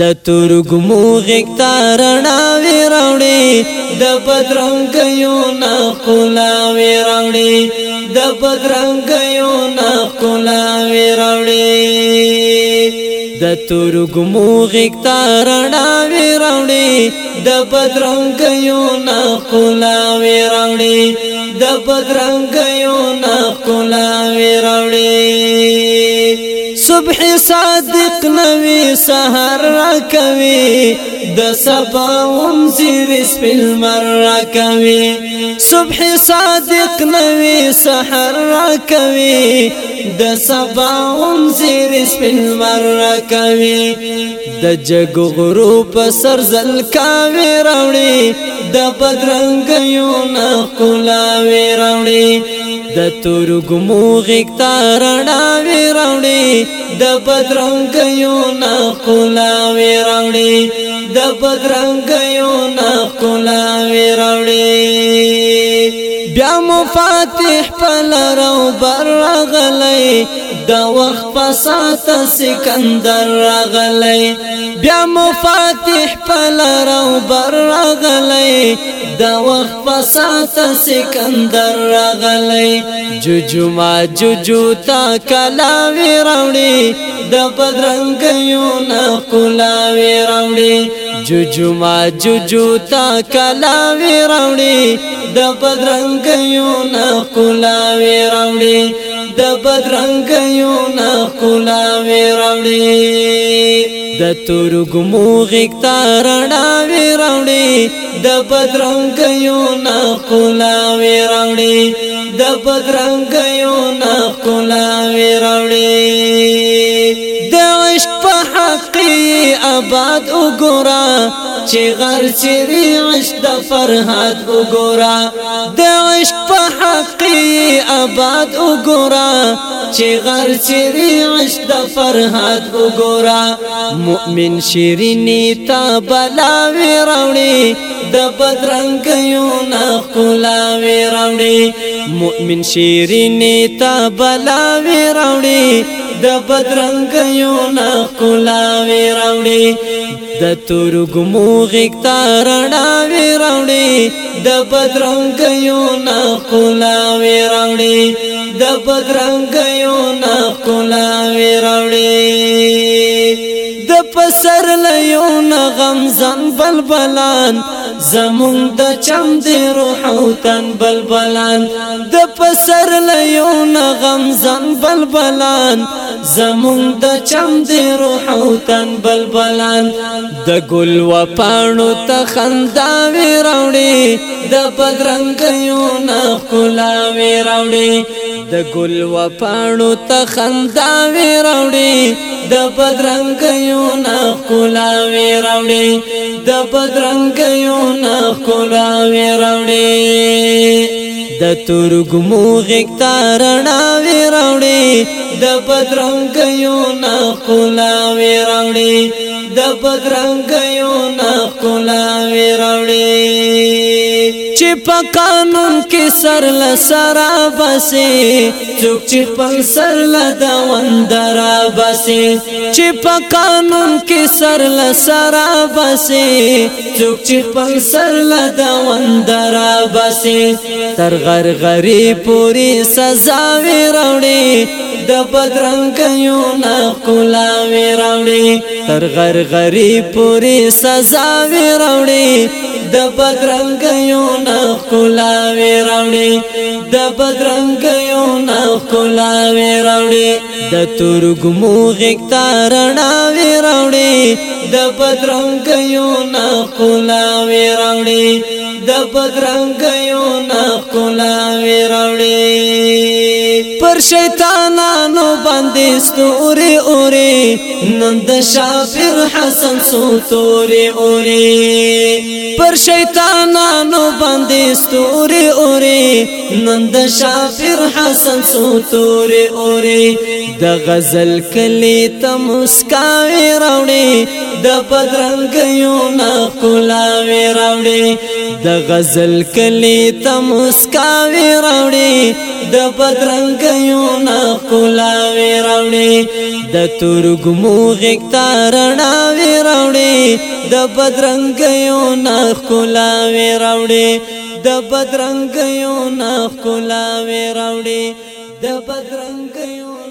د تورګمو غکتارنا وی راوړي د بدرنګ یو نا کولا وی راوړي د بدرنګ یو نا کولا وی راوړي د تورګمو غکتارنا وی راوړي د بدرنګ یو نا کولا وی راوړي د بدرنګ یو نا کولا وی راوړي صبح صادق نوی سحر را کوي د سبا هم زیر سپل مر را کوي صبح صادق نوی سحر را کوي د سبا هم زیر سپین مر کوي د جګ غروب سر زل کاوي راوړي د بدرنګ یو نه کولاوي راوړي د تور ګمو غکتا رڼاوي راوړي د بدرنګ یو نه کولاوي راوړي د بدرنګ یو نه کولاوي راوړي بیا مفاتح پل رو بر رغلی دا وخت پسات سکندر رغلی بیا مفاتح پل رو بر رغلی دا وخت پسات سکندر رغلی جو جمع جو جو تا کلاوی روڑی دا بدرنگ یو نا کلاوی روڑی جوجو ما جوجو تا کلاوی راوړي د بدرنګ یو نه کلاوی راوړي د بدرنګ یو نه کلاوی راوړي د تور ګمو غکتا رڼاوی راوړي د بدرنګ یو نه کلاوی راوړي د بدرنګ یو نه کلاوی راوړي د عشق په حق آباد وګورا چې غر سری عشق د فرهاد وګورا د عشق په حق آباد وګورا چې غر سری عشق د فرهاد وګورا مؤمن شیرینی تا بلاوي راوړي د بدرنګ یو نه خلاوي راوړي مؤمن شیرینی تا بلاوي راوړي د بدرنګیو نه کولاوي راوړي د تور ګمو غکتار راوړي راوړي د بدرنګیو نه کولاوي راوړي د بدرنګیو نه کولاوي راوړي د پسر لیو نه غم زن بلبلان زمون د چم دی روح او تن بلبلان د پسر لیو نغم زن بلبلان زمون د چم دی روح او تن بلبلان د ګل و پانو ته خندا وی راوړي د بدرنګ یو نغ کلا وی راوړي د ګل و پانو ته خندا وی راوړي د بدرنګ یو نه کولا وی راوړي د بدرنګ یو نه کولا وی راوړي د تورګمو غکتارنا وی راوړي د بدرنګ یو نه کولا وی راوړي د بدرنګیو نه کولا ویراوړي چې په قانون کې سر ل سرا بسي څوک چې په سر ل دا وندرا بسي چې په قانون کې سر ل سرا بسي څوک چې په سر ل دا وندرا بسي تر غر غری پوری سزا ویراوړي د بدرنګیو نه کولا ویراوړي تر غر غری پوری سزا وی راوړي د بدرنګ یو نه کولا وی راوړي د بدرنګ یو نه کولا وی راوړي د تور ګمو غکتارنا وی راوړي د بدرنګ یو نه کولا وی راوړي د بدرنګ یو نه کولا وی راوړي پر شیطانانو باندې ستوري اوري نن د شافر حسن ستوري اوري پر شیطانانو باندې ستوري اوري نن د شافر حسن ستوري اوري د غزل کلی تم سکاوي راوړي د بدرنګ یو نه کولاوي راوړي د غزل کلی تم سکاوي راوړي د بدرنګیو نه کولاوي راوړي د تورګمو غکتارنا وی راوړي د بدرنګیو نه کولاوي راوړي د بدرنګیو نه کولاوي راوړي د بدرنګیو